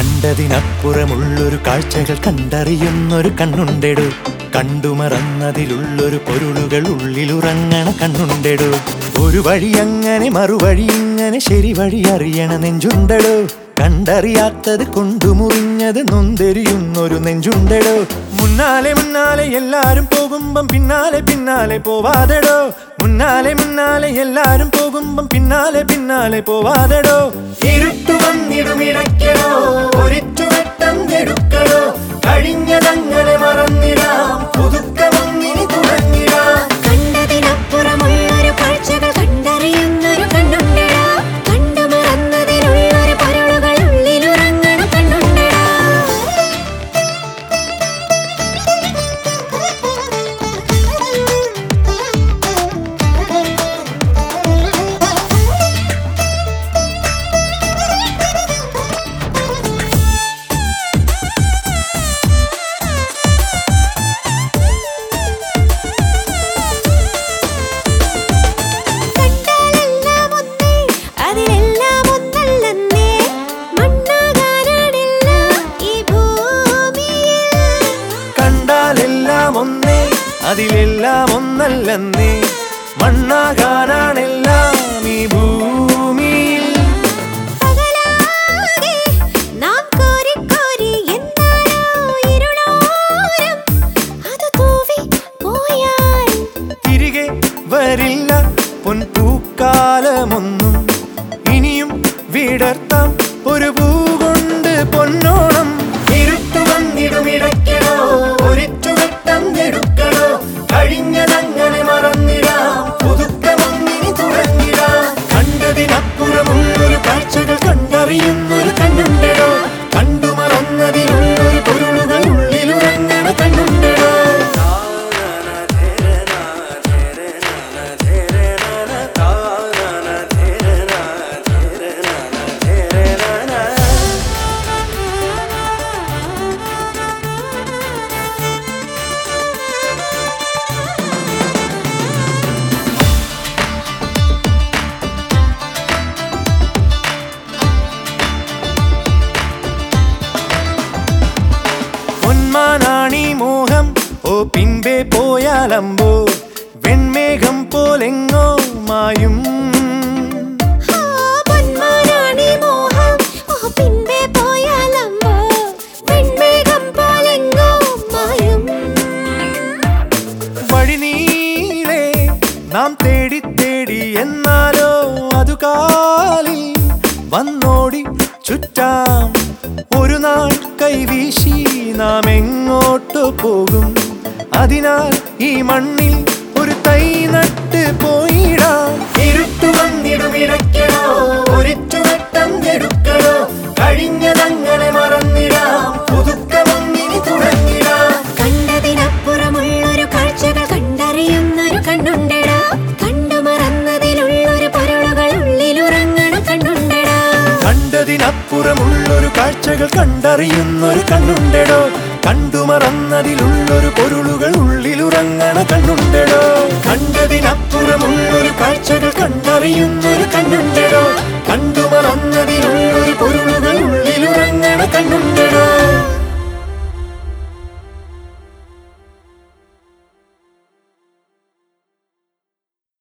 കണ്ടതിനപ്പുറമുള്ളൊരു കാഴ്ചകൾ കണ്ടറിയുന്നൊരു കണ്ണുണ്ടെടു. കണ്ടുമറന്നതിലുള്ളൊരു പൊരുളുകൾ ഉള്ളിലുറങ്ങണ കണ്ണുണ്ടെടു. ഒരു വഴി അങ്ങനെ മറുവഴി ഇങ്ങനെ ശരി വഴി അറിയണ നെഞ്ചുണ്ടടോ. കണ്ടറിയാത്തത് കൊണ്ടുമുറിഞ്ഞത് നൊന്തെരിയുന്നൊരു നെഞ്ചുണ്ടടോ. മുന്നാലെ മുന്നാലെ എല്ലാരും പോകുമ്പം പിന്നാലെ പിന്നാലെ പോവാതെടോ. മുന്നാലെ മുന്നാലെ എല്ലാരും പോകുമ്പം പിന്നാലെ പിന്നാലെ പോവാതെടോ. ഇരുട്ടു വന്നിടുമിടയ്ക്കണോ ഒരിറ്റുവെട്ടം അതിലെല്ലാം ഒന്നല്ലെന്നേ. മണ്ണാകാനാണെല്ലാം ഈ ഭൂമിയിൽ. പോയാൽ തിരികെ വരില്ല പൊൻപൂക്കാലമൊന്നും ഇനിയും വിടർത്താം ഒരു പൂ കൊണ്ട് പൊന്നോണം പൊന്മാനാണി മോഹം ഓ പിൻപേ പോയാലമ്പോ വെൺമേഘം പോലെങ്ങോ മായും. വഴിനീളെ നാം തേടി തേടി എന്നാലോ അതു കാലിൽ വന്നോടി ചുറ്റാം. ഒരു നാൾ കൈവീശി നാം എങ്ങോട്ടു പോകും? അതിനാൽ ഈ മണ്ണിൽ ഒരു തൈ നട്ട് പോയിടാം. ഇരുട്ടു വന്നിടുമിടയ്ക്കണോ ഒരിറ്റുവെട്ടം അപ്പുറമുള്ളൊരു കാഴ്ചകൾ കണ്ടറിയുന്നൊരു കണ്ണുണ്ടെടോ. കണ്ടു മറന്നതിലുള്ളൊരു പൊരുളുകൾ ഉള്ളിലുറങ്ങണ കണ്ണുണ്ടെടോ. കണ്ടതിനപ്പുറമുള്ളൊരു കാഴ്ചകൾ കണ്ടറിയുന്നൊരു കണ്ണുണ്ടെടോ. കണ്ടു മറന്നതിലുള്ളൊരു പൊരുളുകൾ ഉള്ളിലുറങ്ങണ കണ്ണുണ്ടെടോ.